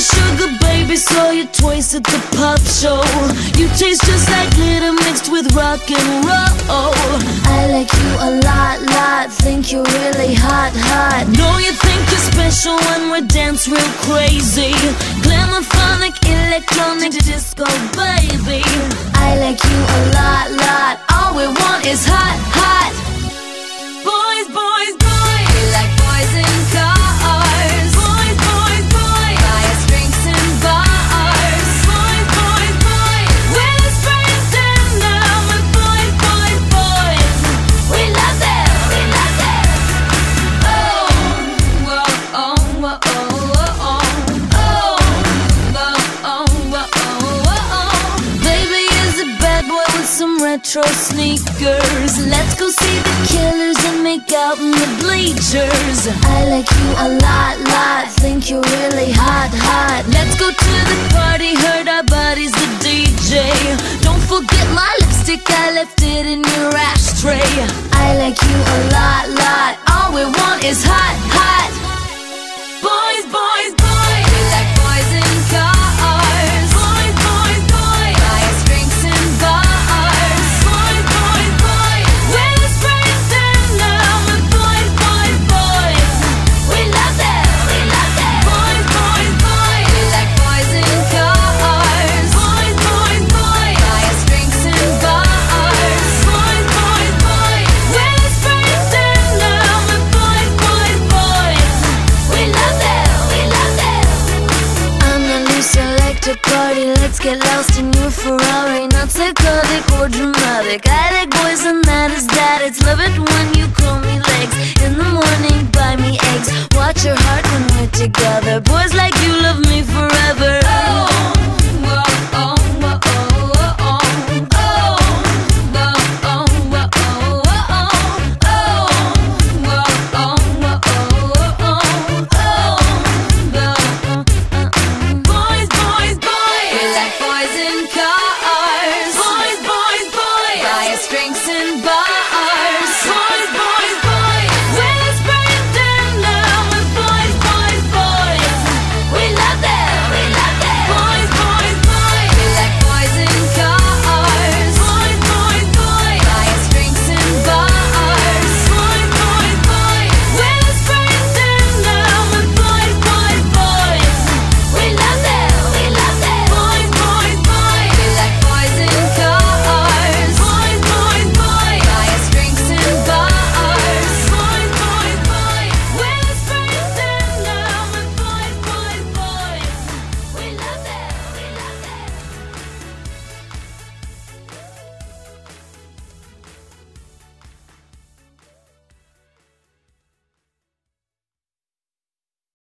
Sugar baby, saw you twice at the pop show. You taste just like glitter mixed with rock and roll. I like you a lot, lot. Think you're really hot, hot. Know you think you're special when we dance real crazy. Glamourphonic, electronic disco. Retro sneakers. Let's go see the killers and make out in the bleachers. I like you a lot, lot. Think you're really hot, hot. Let's go to the party, hurt our bodies, the DJ. Don't forget my lipstick, I left it in your ashtray. I like you a lot, lot. All we want is hot, hot. Boys, boys. Selector party. Let's get lost in your Ferrari. Not psychotic or dramatic. I like boys, and that is that. It's love it when you call me legs. In the morning, buy me eggs. Watch your heart when